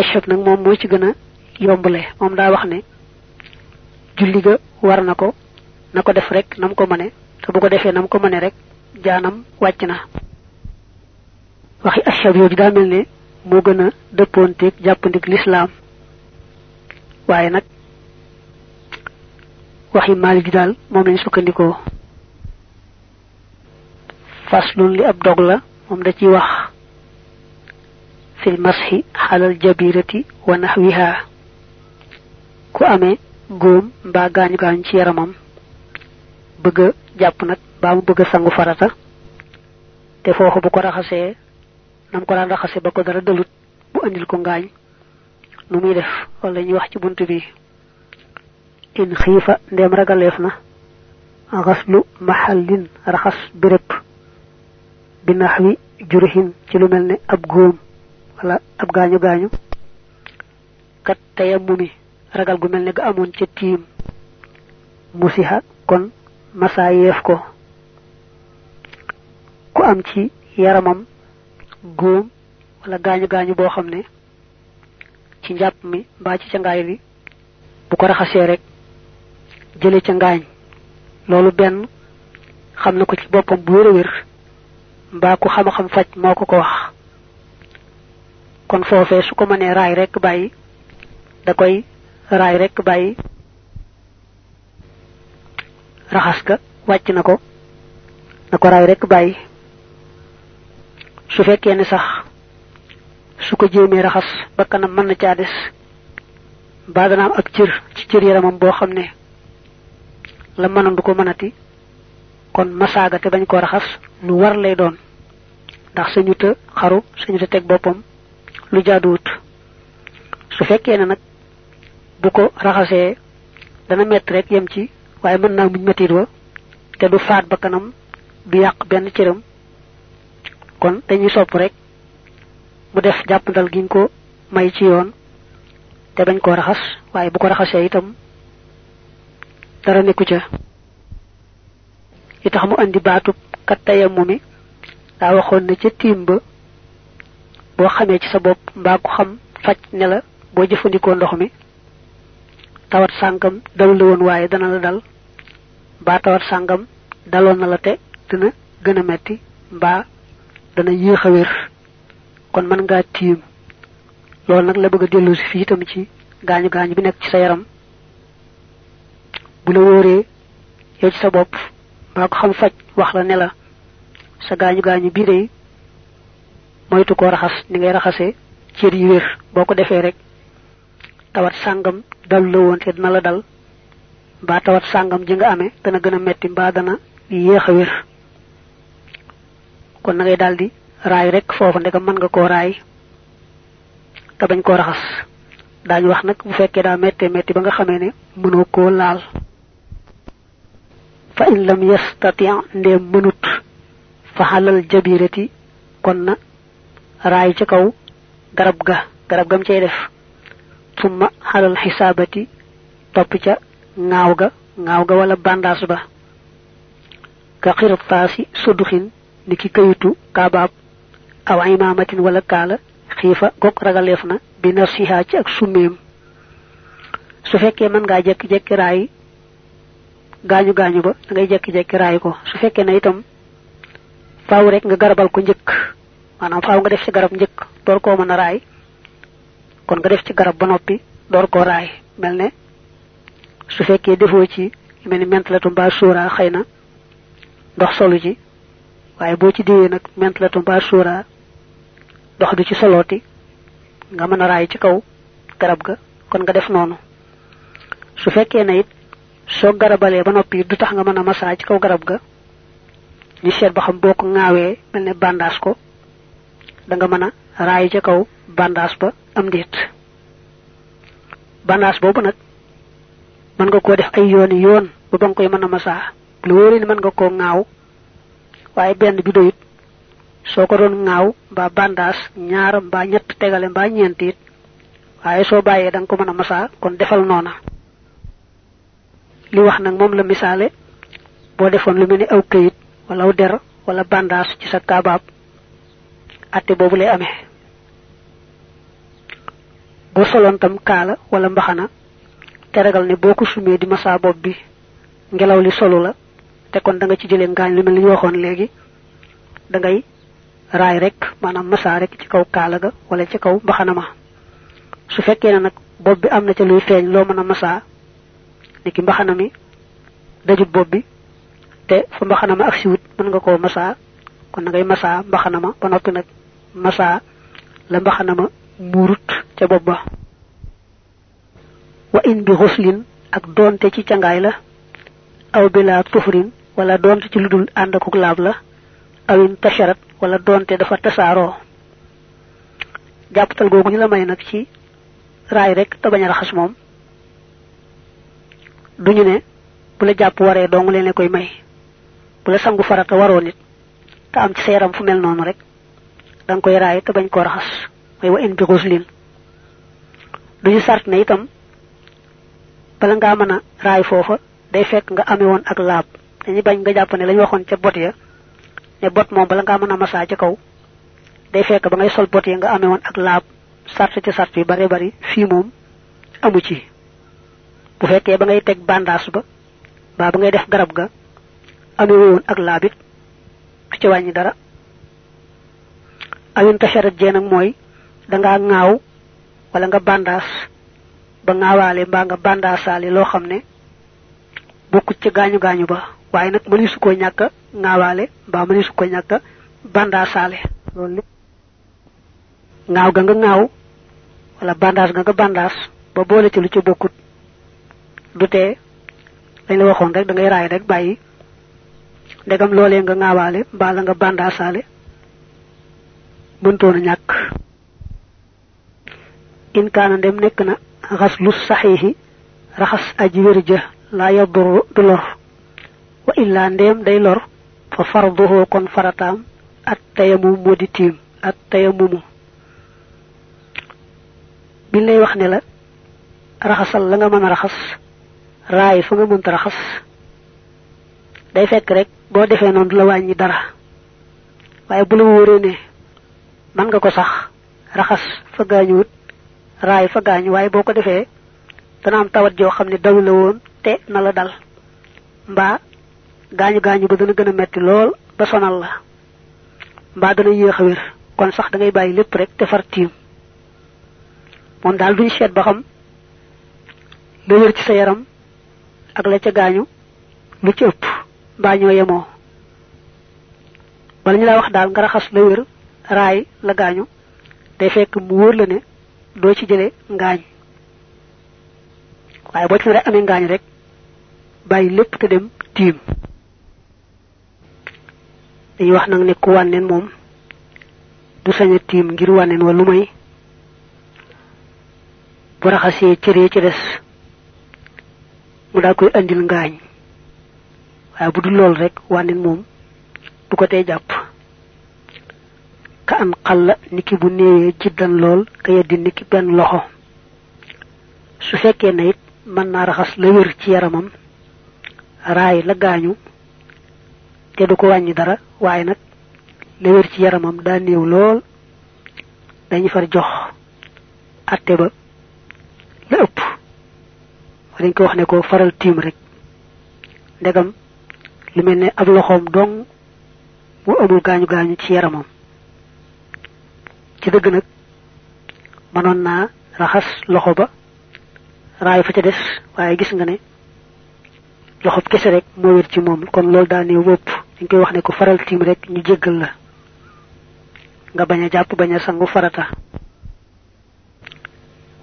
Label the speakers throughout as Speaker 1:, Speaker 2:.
Speaker 1: ashab nag moom moo ci gën a yombule moom daa wax ne julli ga war na ko def rek nam ko mëne te bu ko defee nam ko mëne rek jaanam wàcc na. Waxi ashab yooyu daa mel ne moo gën waxi maali ji daal moom lañ sukkandikoo. Faslun li ab dog la da wax fil mashi xalal jabirati wa nahwiha ku amee góom mbaa gaañu gaañu ci yaramam. Bëgg a jàpp nag baa mu bëgg sangu farata. Te foofu bu ko raxasee nam ko daan ba dalut bu andil ko ngaañ. Nu muy def wala bunt bi. In xiifa ndem ragaleef na. Mahallin raxas béréb. Bi naxwi jurhin ci lu mel ne ab wala ab gaañu gaañu kat tayammumi ragal gu mel ne ga amoon ca tiim. Musiha kon masa yeef ko. Ku am ci yaramam góom wala gaañu gaañu boo xam ne ci njàpp mi mbaa ci ca ngaay li bu ko raxasee rek jële ca ngaañ. Loolu benn xam ko ci bu ku xam xam faj moo ko ko wax kon foofee su ko mënee raay rek bàyyi. Da koy raay rek bàyyi. Raxas ga wàcc na ko. Na ko raay rek bàyyi. Su fekkee ne sax su ko ba kanam na mbaa dana ak cër ci cër yaramam boo xam ne la mënoon du ko mënati. Kon masaaga te bañ ko raxas lu war lay doon. Ndax sañu të xaru sañu të teg boppam lu jaaduwut. Su fekkee ne nag bu ko raxasee dana metti rek yem ci waaye mën naa muñ mettit wa te du faat ba kanam du yàq benn cëram. Kon dañuy sopp rek mu def jàppandal giñ ko may ci yoon te bañ koo raxas waaye bu ko raxasee itam dara nekku ca. Tax mu andi baatub kat tayammumi daa waxoon ne ca tiim boo xamee ci sa bopp mbaa ko xam faj ne la boo jëfandikoo ndox mi tawat sàngam dalu la woon waaye dana la dal mbaa tawat sàngam daloon na la te dina gën a metti mbaa dana yéex a kon mën ngaa tiim. Loolu nag la bëgg a si fii itam ci gaañu gaañu bi nekk ci sa yaram. Bu la wóoree yow ci sa bopp mbaa ko xam faj wax la ne la sa gaañu gaañu bii day moytu koo raxas ni ngay raxasee cër yi wér. Boo ko defee rek tawat sàngam dalu la woon te dina la dal. Mbaa tawat sàngam ji nga amee dana gën a metti mbaa dana yéex a wér. Kon na ngay daldi raay rek foofu ndegam mën nga koo raay te bañ koo raxas. Daañu wax nag bu fekkee daa méttee métti ba nga xamee ne mënoo koo laal. Fa in lam yastati ndéem mënut fa xalal jabirati kon na raay ca kaw garab ga garab gam cay def. Summa xalal xisaabati topp ca ŋaaw ga ŋaaw ga wala bandaas ba. Ka xirtaasi suduxin ni ki kayitu kaabaab aw imaamatin wala kaala xiifa gog ragaleef na bi nafsiha ci ak summeem. Su fekkee mën ngaa jekki-jekki raay gaañu gaañu ba ngay jekki-jekki raay ko. Su fekkee na itam faaw rek nga garabal ko njëkk maanaam faaw nga def ci garab njëkk door koo mën a raay. Kon nga def ci garab ba noppi door koo raay. Mel ne su fekkee defoo ci mel ni mentalatu mbaa sóora xëy na ndox solu ci. Waaye boo ci diwee nag mentalatu mbaa sóora ndox du ci solooti nga mën a raay ci kaw garab ga. Kon nga def noonu. Su fekkee na it soo garabalee ba noppi du tax nga mën a ci kaw garab ga ñu seet ba xam boo ko mel ne bandaas ko da nga mën a raay ca kaw bandaas ba am déet. Bandaas boobu nag mën nga koo def ay yoon ba ba nga koy mën a lu wóoree ni mën nga koo ŋaaw waaye benn bi doyut. Soo ko doon ŋaaw mbaa bandaas ñaar mbaa ñett tegale mbaa ñeent it waaye soo da nga ko mën a masaa kon defal noona. Li wax nag moom la misaale boo defoon lu mel ni aw këyit wala der wala bandaas ci sa kaabaab atte boobu lay amee bo solon tam kala wala mbaxana te ragal ne boko sumé di massa bob bi ngelaw li solo la te kon da nga ci jëlé ngañ li mel ñu waxon légui da ngay raay rek manam massa rek ci kaw kala ga wala ci kaw mbaxana ma. Su fekkee ne nag bi am na ca luy feeñ loo mën a masaa mbaxana mi dajut bopp bi te fa mbaxana ma ak siwut mën nga kon na ngay masaa mbaxana ma ba noppi nag masaa la mbaxana ma muurut ca bopp ba. Wa in bi xuslin ak doonte ci cangaay la aw bila tufrin wala doonte ci ludul ànd akuk laab la awin tasharat wala doonte dafa tasaaroo. Jàppatal googu ñu la may nag ci raay rek te bañ a raxas moom. Duñu ne bu la jàpp waree dong leen koy may. Bu la sangu farata waroo nit te am ci sa yaram fu mel noonu rek dang koy raay te bañ koo raxas. Mooy wa in bi xuslin duñu sart ne itam bala ngaa mën a raay foofa day fekk nga amee woon ak laab. Dañuy bañ nga jàpp ne lañ waxoon ca bot ya ne bot moom bala ngaa mën a masaa ca kaw day fekk ba ngay sol bot ya nga amee woon ak laab. Sart ci sart yu bari bari fi mom amu ci. Bu fekke ba ngay tek bandage ba ba ba ngay def garab ga amu won ak ci wañi dara. Awin tasharat je nak moy da nga ngaaw wala nga bandage ba ngaawale ba nga lo bokku ci gañu gañu ba. Waye nak mëni su ko ñaka ngaawale ba mëni su ko ñaka bandasale lolou ngaaw ga nga ngaaw wala bandage nga nga bandage ba boole ci lu ci bokkut du la waxoon rek da ngay raay rek bàyyi ndegam loolee nga ngaawaale mbaa la nga bandaasaale mëntoon a ñàkk. In kaana ndem nekk na xaslu saxiixi raxas aji ja laa yadur du lor. Wa illa ndem day lor fa farduhu kon farataam at tayamu moo at tayamumu bi lay wax ne la raxasal la nga mën a raxas raay fa nga mënta raxas day fekk rek boo defee noonu du la wàññi dara. Waaye bu la wóoree ne man nga ko sax raxas fa gaañuwut raay fa gaañu waaye boo ko dana am tawat joo xam daw la woon te na la dal. Mbaa gaañu gaañu ba dana gën a metti lool ba sonal la. Mbaa dana yéex a wér. Kon sax da ngay bàyyi lépp rek te far tiim. Moom daal duñ seet ba xam ci sa yaram ak la ca gaañu lu ci ëpp mbaa ñoo yemoo. Wala ñu la wax daal nga raxas la wër raay la gaañu day fekk mu wóor la ne doo ci jële ngaañ. Waaye boo ci rek amee ngaañ rek bàyyi lépp te dem tiim. Dañuy wax nag ne ku wànneen moom du sañ a tiim ngir wànneen wa lu may. Bu raxasee cëree ci des mu daal koy andil ngaañ waaye bu dul lool rek wànneen moom du ko tee jàpp. Ka an xalla niki bu néewee jiddan lool ka yeddi niki benn loxo. Su fekkee na it mën naa raxas la wér ci yaramam raay la gaañu te du ko wàññi dara waaye nag la wér ci yaramam daa néew lool dañu far jox atte ba la ëpp. Dañ ko wax ne ko faral tiim rek. Ndegam lu mel ne dong mu amul gaañu gaañu ci yaramam. Ci dëgg nag mënoon naa raxas loxo ba fa ca des waaye gis nga ne loxo kese rek moo wér ci moom. Kon loolu daa néew bopp. Dañ koy wax ne ko faral tiim rek ñu jéggal la. Nga bañ a jàpp bañ a sangu farata.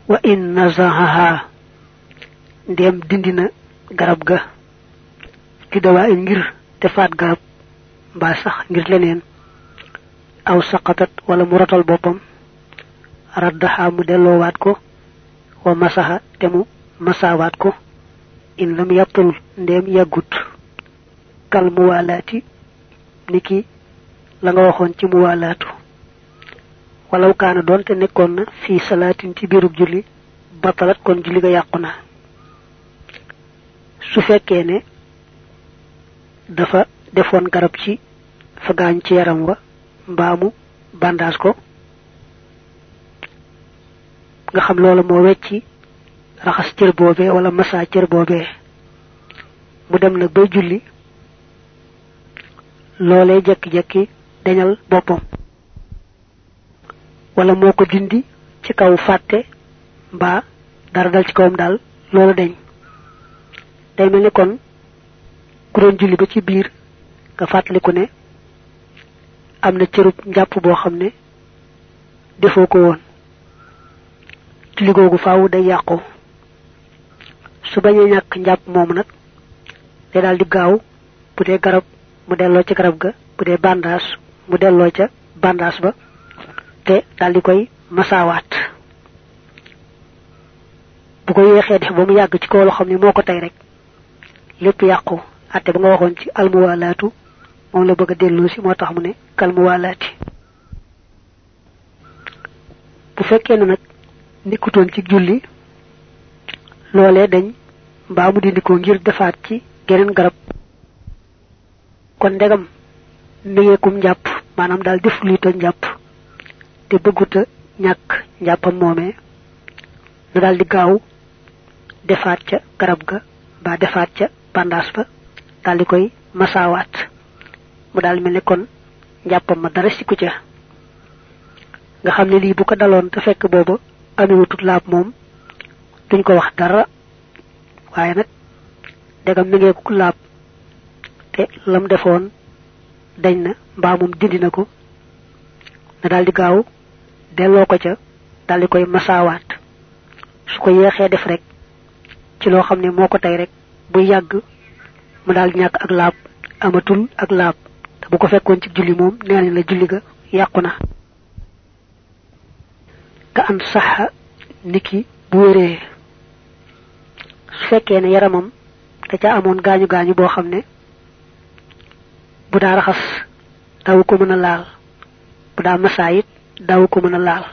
Speaker 1: Wa in nazahaha ndem dindina garab ga ci dawa ngir defaat garab mbaa sax ngir leneen. Aw saqatat wala mu rotal boppam. Raddaha mu delloowaat ko wa masaha te mu masaawaat ko. In lam yàppul yàggut kal muwaalaati niki la nga waxoon ci muwaalaatu walaw kaana nekkoon na fii salaatin ci biirub julli batalat kon julli ga yàqu na. Su fekkee ne dafa defoon garab ci fa gaañ ci yaram wa mbaamu bandage ko. Nga xam loolu moo raxas cër boobee wala massa cër boobee. Mu dem nag bay julli. Loolee jekki-jekki dañal boppam. Wala moo ko dindi ci kaw fàtte mbaa dara dal ci kawam daal dañ day mel ni kon ku julli ba ci biir nga fàttaliku ne am na cërub njàpp boo xam ne defoo ko woon. Julli googu faawu day yàqu. Su bañee ñàkk njàpp moomu nag day daal di gaaw bu dee garab mu delloo ci garab ga bu dee bandaas mu delloo ca bandaas ba te daal di koy masaawaat. Bu ko yeexee def ba mu yàgg ci kaw loo xam ne moo rek lépp yàqu atte ba nga waxoon ci almuwalaatu moom la bëgg a dellu si moo tax mu ne kalmuwalaati bu fekkee ne nag nikkutoon ci julli loolee dañ mbaa mu dindi ko ngir defaat ci geneen garab. Kon ndegam négeekum njàpp maanaam daal def luy toj njàpp te bëgguta ñàkk njàppam moomee na di gaaw defaat ca garab ga ba defaat ca ba daal di koy masaawaat mu daal mel ne kon njàppam ma dara siku ca. Nga xam ne lii bu ko daloon te fekk booba amewutut laab moom duñ ko wax dara. Waaye nag degam mi ngee ku te lam defoon dañ na mbaa moom dindi ko. Na daal di gaaw delloo ko ca di koy masaawaat. Su ko yeexee def rek ci loo xam ne moo ko tey rek bu yàgg mu daal ñàkk ak laab. Amatul ak laab. Te bu ko fekkoon ci julli moom nee la julli ga yàqu na. Ka an saxa niki bu wéree. Su fekkee ne yaramam da ca amoon gaañu gaañu boo xam ne bu daa raxas daw ko mën laal. Bu daa masaa it daw ko mën laal.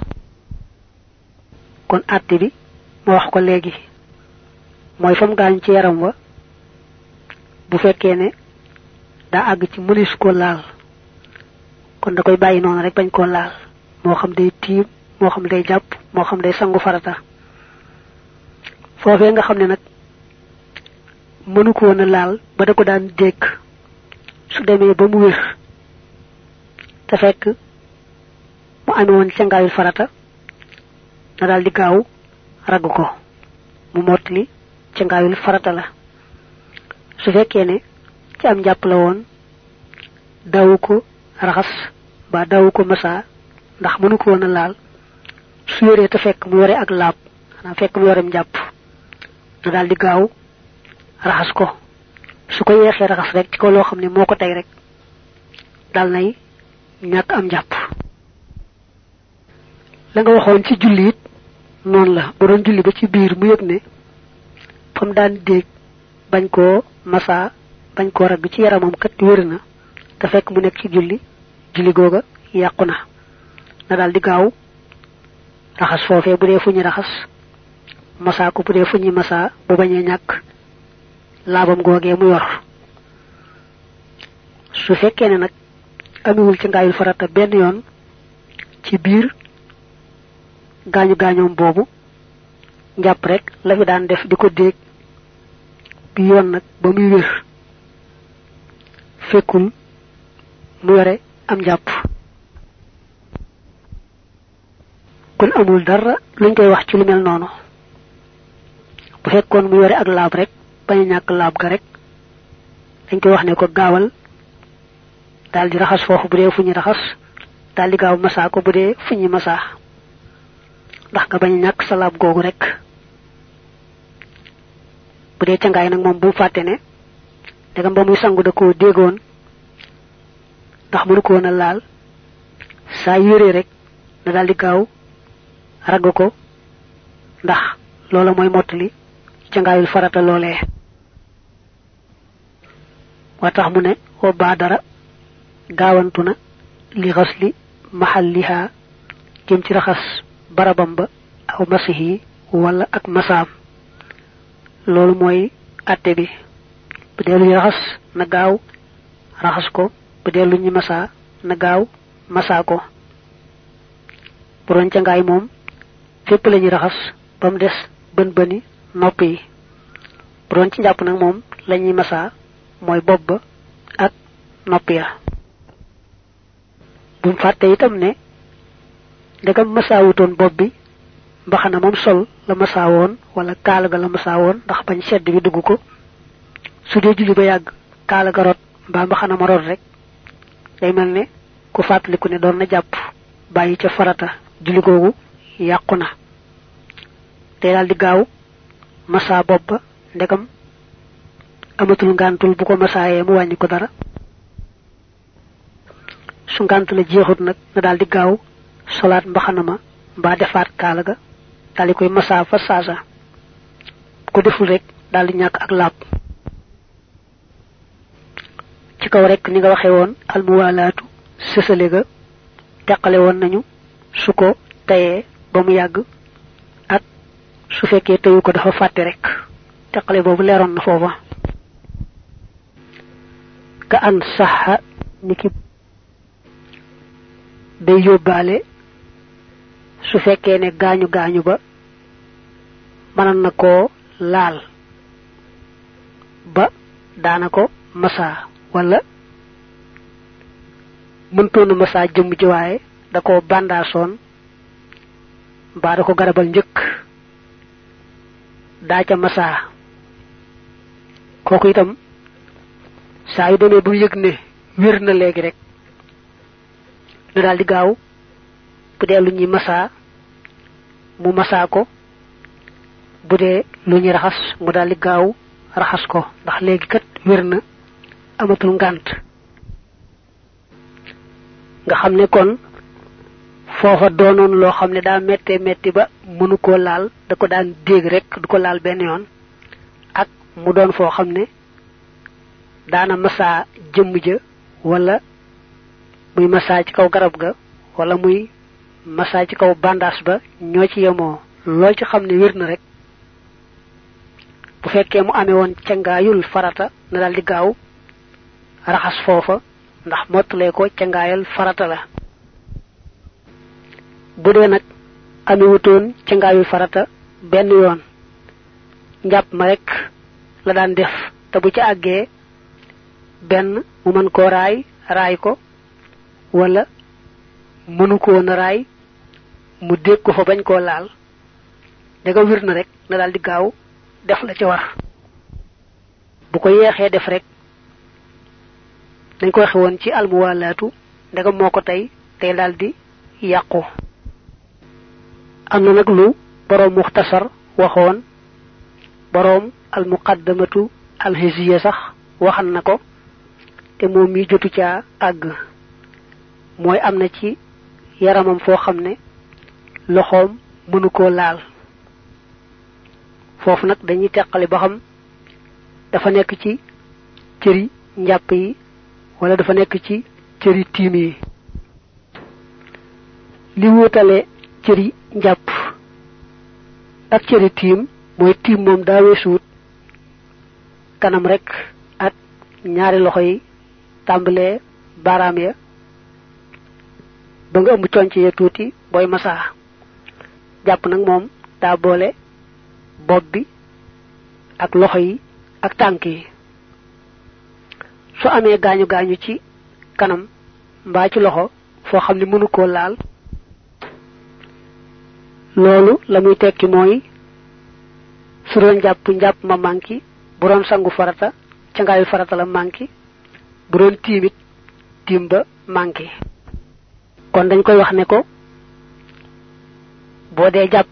Speaker 1: Kon àtte bi ma wax ko léegi. Mooy fam gaañu ci yaram wa bu fekkee ne daa àgg ci mënis ko laal kon da koy bàyyi noonu rek bañ koo laal. Moo xam day tiim moo xam day jàpp moo xam day sangu farata. Foofee nga xam ne nag mënu ko woon a laal ba da ko daan dégg. Su demee ba mu wér te fekk mu woon farata na daal di gaaw ragg ko. Mu mottali cangaayul farata la su fekkee ne ci am njàpp la woon raxas ba dawu ko masa ndax mënu ko woon a laal. Su yoree te fekk mu yore ak laab xanaa fekk mu yorem njàpp na daal di gaaw raxas ko. Su ko yeexee raxas rek ci ko loo xam ne moo rek dal nay ñàkk am njàpp la nga waxoon ci julli it noonu la. Bu doon julli ba ci biir mu yëg ne fa mu daan déeg bañ koo masa bañ koo ragg ci yaramam kat wér na te fekk mu nekk ci julli julli googa yàqu na. Na daal di gaaw raxas foofee bu dee fu ñu raxas masa ko bu dee fu masa bu mu yor. Su fekkee ne nag amiwul ci ngaayul farata benn yoon ci biir gaañu gaañoom boobu njàpp rek la fi daan def di ko bi yoon nag ba muy wér. Fekkul mu yore am njàpp kon amul dara luñ koy wax ci lu mel noonu. Bu fekkoon mu yore ak laab rek bañ ñàkk laab ga rek dañ koy wax ne ko gaawal daal di raxas foofu bu dee fu ñu raxas daal di gaaw masaa ko bu dee fu ñu masaa. Ndax nga bañ ñàkk sa laab googu rek bu dee cangaay nag moom bu fàtte ne dagam ba muy sangu da koo déggoon ndax mënu ko woon laal saa yéree rek na daal di gaaw ragg ko ndax loola mooy mottali cangaayul farata loolee wa tax mu ne wa baadara gaawantu na li xasli maxalliha jëm ci raxas barabam ba aw masihi wala ak masaam loolu mooy atte bi. bu dee lu ñu raxas na gaaw raxas ko. bu dee lu ñu masaa na gaaw masaa ko. bu doon ca ngaay moom fépp lañu raxas bam des bën bëni ci ba ak ya. bu itam ne ndegam masa wutoon bopp bi mbaxana moom sol la masa woon wala kaala ga la masa woon ndax bañ sedd bi dugg ko su dee julli ba yàgg kaala ga rot mbaa mbaxana ma rot rek day mel ne ku ne doon na jàpp bàyyi ca farata julli googu yàqu na. Day daal di gaaw masa bopp ba ndegam amatul ngantul bu ko masaayee mu wàññi ko dara. Su ngant la jeexut nag na daal di gaaw solaat mbaxana ma mbaa defaat kaala ga daal di koy masa fa saasa ko deful rek daal di ñàkk ak laab ci kaw rek ni nga waxee woon almuwalaatu sësale ga teqale woon nañu su ko tayee ba mu yàgg ak su fekkee teyu ko dafa rek. Teqale boobu leeroon na foofa. Ka an saxa niki day yóbbaale su fekkee ne gaañu gaañu ba mënan na koo laal ba daana ko masa wala mëntoona masa jëmm ji waaye da ko bandaasoon mbaa da ko garabal njëkk daa ca masa kooku itam saa yu demee bu yëg ne wér na léegi rek na daal di gaaw bu dee lu ñuy masa mu masa ko bu dee lu ñuy raxas mu daal di gaaw raxas ko. Ndax léegi kat amatul nga kon foofa doonoon loo xam ne daa metti ba mënu laal da ko daan dégg rek du ko laal benn yoon. Ak mu doon foo xam ne daana massa jëmm ja wala muy massa ci kaw garab ga wala muy massa ci kaw bandaas ba ñoo ci yemoo. Loo ci xam ne wér na rek. Bu fekkee mu amee woon cangaayul farata na daal di gaaw raxas foofa ndax mottalee ko cangaayal farata la. Bu dee nag amewutoon cangaayul farata benn yoon njàpp ma rek la daan def. Te bu ci àggee benn mu mën koo raay raay ko wala mënu ko woon a raay mu dégg ko bañ laal. daga wir na rek na daal di gaaw def la ci war. bu ko yeexee def rek dañ ko waxe woon ci almuwalaatu ndegam moo ko tey tey daal di yàqu. am na nag lu boroom muxtasar waxoon boroom almuqaddamatu alhisiya sax waxan na ko te moom mi jotu caa àgg. mooy am na ci yaramam foo xam ne loxoom mënu koo laal. Foofu nag dañuy teqale ba xam dafa nekk ci cëri njàpp yi wala dafa nekk ci cëri tiim yi. Li wutale cëri njàpp ak cëri tiim mooy tiim moom daa weesuut kanam rek ak ñaari loxo yi baaraam ya ba nga ëmb conc ya tuuti booy masaa jàpp nag moom daa boole bopp bi ak loxo yi ak tànk yi. Su amee gaañu gaañu ci kanam mbaa ci loxo foo xam ne mënu koo laal loolu la muy tekki mooy su doon jàpp njàpp ma manki bu doon sangu farata farata la manki bu doon tiimit tiim ba manki kon dañ koy wax ne ko boo dee jàpp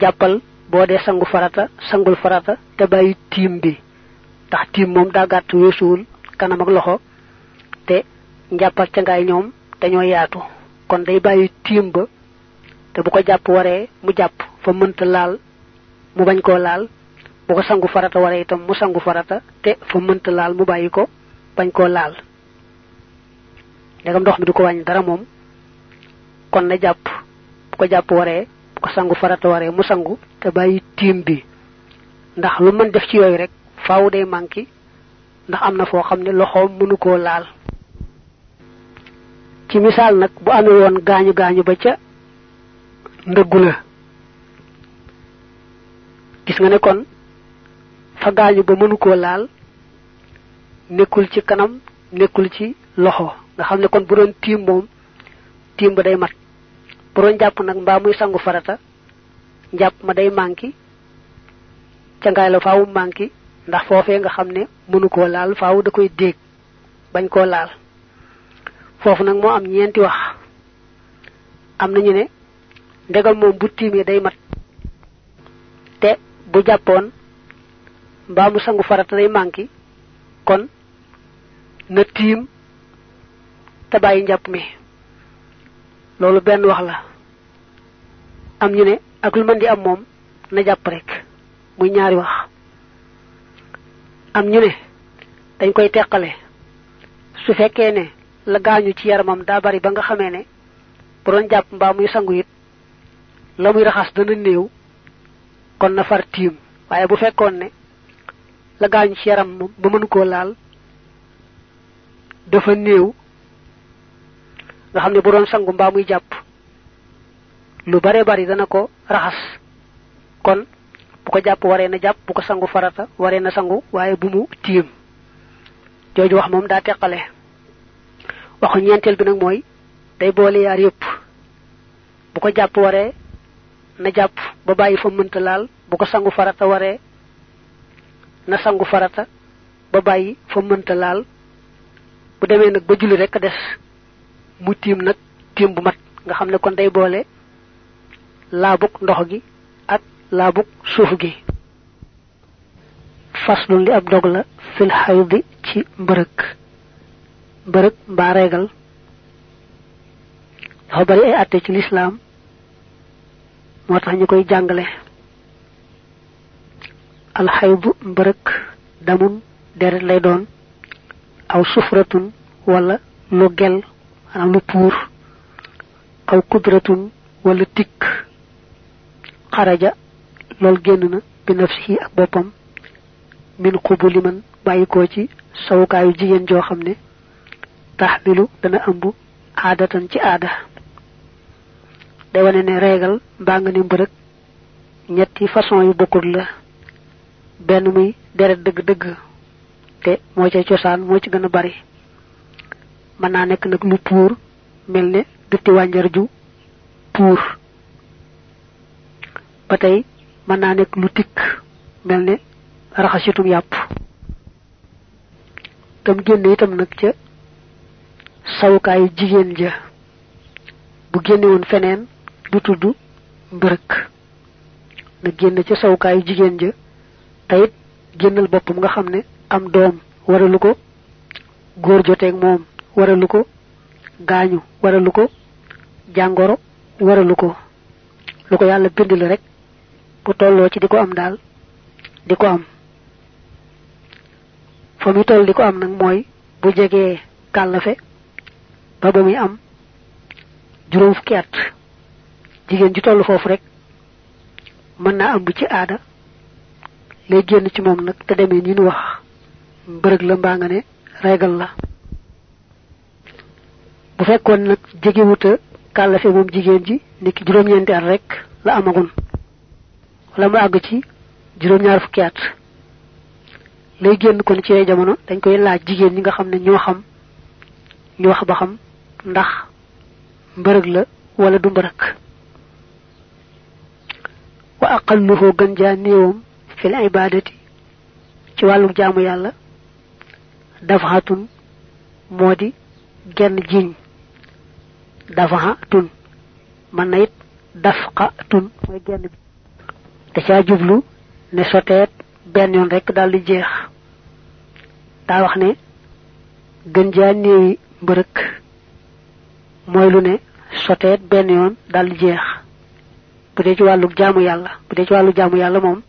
Speaker 1: jàppal boo dee sangu farata sangul farata te bàyyi tiim bi. Ndax tiim moom daa gàtt weesuwul kanam ak loxo te njàpp ak ca ngaay ñoom dañoo yaatu. Kon day bàyyi tiim ba te bu ko jàpp waree mu jàpp fa mënta laal mu bañ koo laal. Bu ko sangu farata waree itam mu sangu farata te fa mënta laal mu bàyyi ko bañ koo laal. Ndegam ndox mi du ko wàññi dara moom kon na jàpp bu ko jàpp waree bu ko sangu farata waree mu sangu te bàyyi tiim bi. Ndax lu mën def ci yooyu rek faaw day manki ndax am na foo xam ne loxoom mënu koo laal. Ci misaal nag bu amee woon gaañu gaañu ba ca ndëggu la gis nga ne kon fa gaañu ba mënu koo laal nekkul ci kanam nekkul ci loxo. Nga xam ne kon bu doon tiim moom tiim ba day mat bu doon jàpp nag mbaa muy sangu farata njàpp ma day manki ca ngaay la faawu manki ndax foofee nga xam ne mënu koo laal faawu da koy déeg bañ koo laal. Foofu nag moo am ñeenti wax. Am nañu ne ndegam moom bu tiimee day mat te bu jàppoon mbaa mu sangu farata day manki kon na tiim te bàyyi njàpp mi. Loolu benn wax la am ñu ne ak lu mën di am moom na jàpp rek. Muy ñaari wax. Am ñu ne dañ koy teqale. Su fekkee ne la gaañu ci yaramam daa bari ba nga xamee ne bu doon jàpp mbaa muy sangu it la muy raxas dana néew kon na far tiim. Waaye bu fekkoon ne la gaañu ci yaram moom ba mënu koo laal dafa néew. Nga xam bu doon sangu mbaa muy jàpp lu bare bari dana ko raxas. Kon bu ko jàpp waree na jàpp bu ko sangu farata waree na sangu waaye bu mu tiim. Jooju wax moom daa teqale. Waxu ñeenteel bi nag mooy day boole yaar yépp bu ko jàpp waree na jàpp ba bàyyi fa laal bu ko sangu farata waree na sangu farata ba bàyyi fa mënta laal. Bu demee nag ba julli rek des mu bu mat nga kon day boole laabuk ndox gi ak laabuk suuf gi. Faslun li ab dog la fil xaydi ci mbërëg. Mbërëg mbaa reegal. Dafa bari ay ci lislaam. Moo tax ñu koy jàngale. Alxaydu damun deret lay doon. Aw sufratun wala lu gel maanaam lu puur. Aw kudratun wala tikk xaraja lool génn na bi nafsihi ak boppam. Min xubuli man bàyyikoo ci sawukaayu jigéen joo xam ne taxmilu dana ëmb aadatan ci aada. Day wane ne reegal mbaa nga ne mbërëg ñetti façon yu bokkul la. Benn muy deret dëgg-dëgg te moo ca cosaan moo ci gën a bari. Mën naa nekk nag lu puur mel ne dutti ju puur. Ba tey mën naa nekk lu tikk mel ne raxasitum yàpp. Tam génn itam nag ca sawukaayu jigéen ja bu génne woon feneen du tudd mbërëk. Na génn ca sawukaayu jigéen ja tayit génnal boppam nga xam ne am doom waralu ko góor joteeg moom waralu ko gaañu waralu ko jàngoro waralu ko. Lu ko yàlla bind la rek bu tolloo ci di ko am daal di ko am. Fa muy toll di ko am nag mooy bu jegee kàllafe ba ba muy am juróom fukki at jigéen ji toll foofu rek mën naa ëmb ci aada lay génn ci moom nag te demee ni nu wax mbërëg la mbaa nga ne reegal la. Bu fekkoon nag jegewuta kàllafe moom jigéen ji niki juróom-ñeenti at rek la amagun wala mu àgg ci juróom-ñaar fukki at. Lay génn kon ci jamono dañ koy laaj jigéen ñi nga xam ne ñoo xam ñu wax ba xam ndax mbërëg la wala du mbërëg. Wa aqalluhu gën jaa néewam fil ibadati ci wàllu jaamu yàlla dafahatun moo di genn jiñ dafahatun man na it dafqatun mooy genn bi da caa jublu ne soteet benn yoon rek daal di jeex. Daa wax ne gën jaa néewi mbërëk mooy lu ne soteet benn yoon daal di jeex. Bu dee ci wàllu jaamu yàlla bu dee ci wàllu jaamu yàlla moom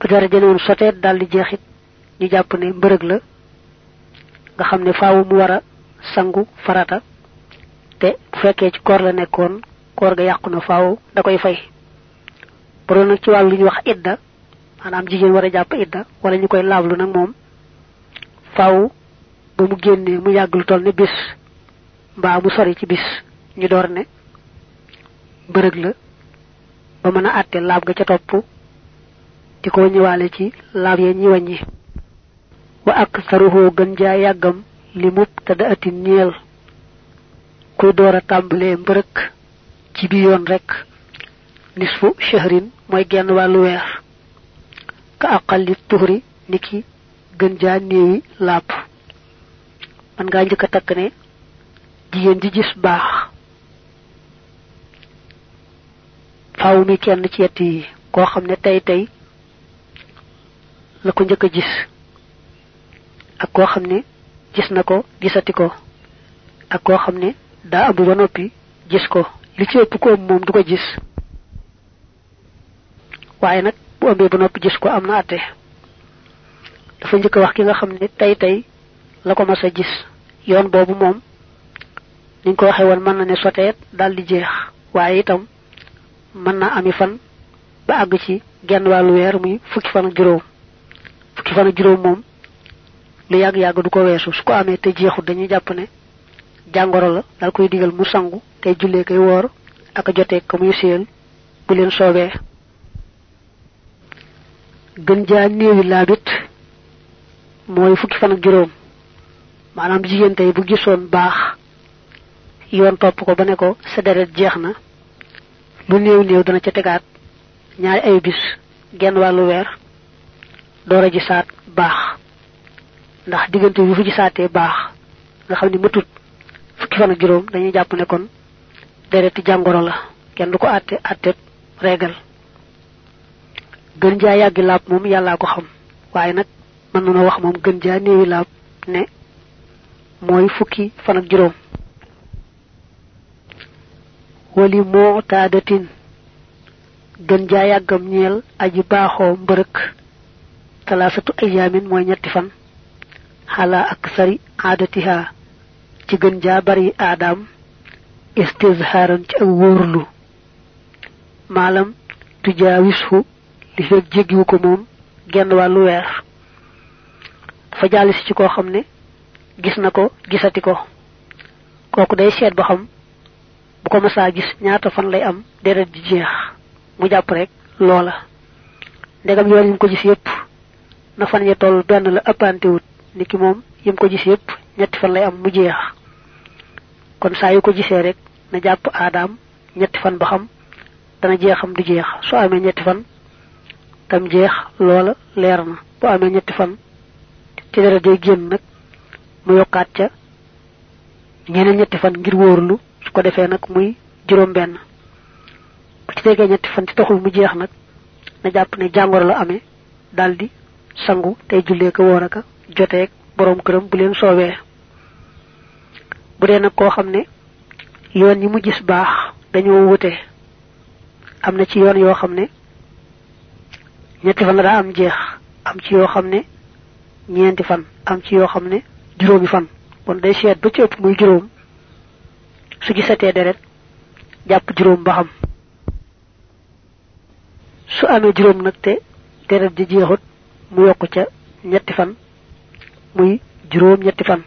Speaker 1: bu dara jëne woon soteet daal di jeexit ñu jàpp ne mbërëg la nga xam ne faawu mu war a sangu farata te bu fekkee ci koor la nekkoon koor ga yàqu na faaw da koy fay bu doon ci wàllu ñu wax idda maanaam jigéen war a jàpp idda wala ñu koy laablu nag moom faaw ba mu génnee mu yàgg lu toll ne bis. Mbaa mu sori ci bis. Ñu door ne. Mbërëg la. Ba mën a àtte laab ga ca topp. Di ko ci laab ya ñi wàññi. Wa aktharuhu gën li mubtada ati ñeel. Kuy door ci bi yoon rek nisfu shahrin mooy genn wàllu weer. Ka aqalli tuhri niki gën jaa néewi laab man ngaa njëkk a takk ne jigéen ji gis baax. Faaw mi kenn ci yett yi koo xam ne tey tey la ko njëkk a gis. Ak koo xam ne gis na ko gisati ko. Ak koo xam ne noppi gis ko. Li ci ëpp ko moom du ko gis waaye nag bu ëmbee ba noppi gis ko am na atte dafa njëkk wax ki nga xam ne tey tey la ko mas a gis. Yoon boobu moom niñ ko waxee woon mën na ne soteet daal di jeex. Waaye itam mën na ami fan ba àgg ci genn wàllu weer muy fukki fan ak juróom. Fukki fan ak juróom moom lu yàgg yàgg du ko weesu. Su ko amee te jeexut dañuy jàpp ne jàngoro la dal koy digal mu sangu jullee koy woor ak ko muy séel bu leen soobee gën jaa néewi laabit mooy fukki fan ak juróom. Maanaam jigéen tey bu gisoon baax yoon topp ko ba ne ko sa deret jeex na lu néew néew dana ca tegaat ñaari ay bis genn wàllu weer door a gisaat baax. Ndax diggante bi fu gisaatee baax nga xam ne matut fukki fan ak juróom dañuy jàpp ne kon dereti jàngoro la kenn du ko àtte àtte reegal gën jaa yàggi laab moom yàllaa ko xam. Waaye nag mën na wax moom gën jaa néewi laab ne mooy fukki fan ak juróom. Wali moo taadatin. Gën jaa yàggam ñeel aji baaxoo mbërëk. Talaasatu ayaamin mooy ñetti fan. Xalaa ak sari aadatiha. Ci gën jaa bari aadaam. Istizhaaran ci ak wóorlu. Maalam li fekk jéggiwu ko moom genn wàllu weer. Dafa jàllisi ci koo xam gis na ko gisati ko. Kooku day seet ba xam bu ko masaa gis ñaata fan lay am deret di jeex. Mu jàpp rek loola. Ndegam yoon yim ko gis yépp na fan ya toll benn la ëppantewut niki moom yim ko gis yépp ñetti fan lay am mu jeex. Kon saa yu ko gisee rek na jàpp aadaam ñetti fan ba xam dana jeexam du jeex. Su amee ñetti fan tam jeex loola leer na. Bu amee ñetti fan ci dara day génn nag mu yokkaat ca ñeneen ñetti fan ngir wóorlu su ko defee nag muy juróom benn bu ci tegee ñetti fan ci mu jeex nag na jàpp ne jàngoro la amee daldi sangu tey jullee ko woor aka joteeg boroom këram bu leen soowee bu dee nag koo xam ne yoon yi mu gis baax dañoo wute. Am na ci yoon yoo xam ne ñetti fan am jeex am ci yoo xam ne ñeenti fan am ci yoo xam ne juróomi fan. Kon day seet ba ci ëpp muy juróom su gisatee deret jàpp juróom ba xam. Su amee juróom nag te deret ji jeexut mu yokk ca ñetti fan muy juróom ñetti fan.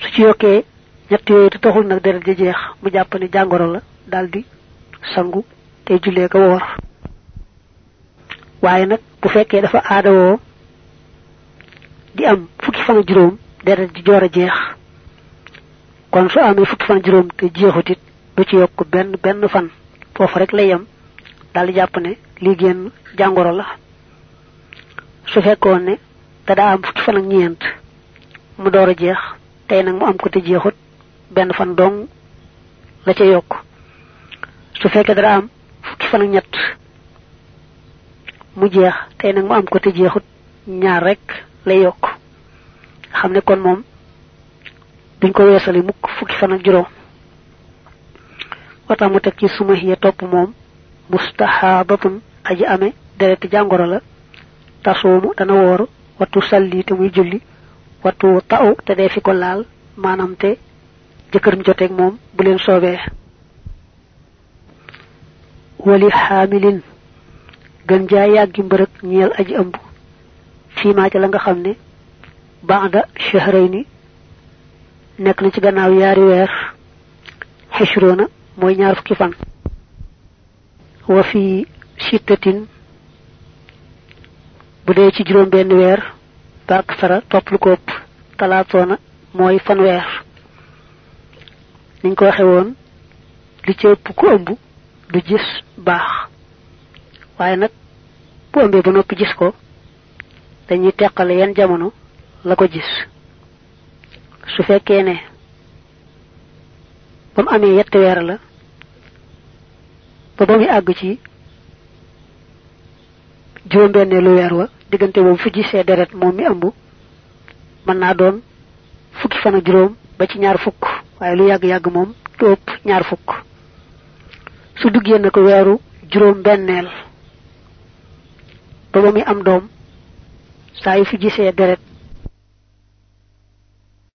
Speaker 1: Su ci yokkee ñett yooyu te taxul nag deret ji jeex mu jàpp ne jàngoro la daldi sangu tey jullee ko woor waaye nag bu fekkee dafa aadawoo di am fukki fan ak juróom deret ji joor a jeex. Kon su amee fukki fan juróom te jeexut it du ci yokk benn benn fan. Foofu rek lay yem. Daal di jàpp ne lii génn jàngoro la. Su fekkoon ne da am fukki fan ak ñeent mu door jeex. Tey nag mu am ko te jeexut benn fan dong la ca yokk. Su dara am fukki fan ak ñett. Mu jeex tey nag mu am ko te jeexut. Ñaar rek lay yokk. Xam ne kon moom duñ ko weesali mukk fukki fan ak juróom. Watax mu teg ci suma hiya topp moom mustahabatun aji ame dereti jàngoro la. Tasuumu dana woor wattu salli te muy julli wattu ta'u te dee fi ko laal maanaam te jëkkëram joteeg moom bu leen soobee wali xaamilin gën jaa yàggi mbërëg ñeel aji ëmb. Fiimaa ca la nga xam ne baada shahrayni nekk na ci gannaaw yaari weer. Xishrona mooy ñaar fukki fan. Wa fi shittatin bu dee ci juróom benn weer bak sara topp lu ko ëpp talaatoona mooy fanweer. Niñ ko waxe woon li ci ëpp ku ëmb du gis baax. Waaye nag bu ëmbee ba noppi gis ko dañuy teqale yan jamono la ko gis. Su fekkee ne ba mu amee yetti weer la ba ba muy àgg ci juróom benneelu weer wa diggante boobu fi gisee deret moom mi ëmb mën naa doon fukki fan juróom ba ci ñaar fukk. Waaye lu yàgg-yàgg moom du ëpp ñaar fukk su duggee na ko weeru juróom benneel ba ba muy am doom saa fi gisee deret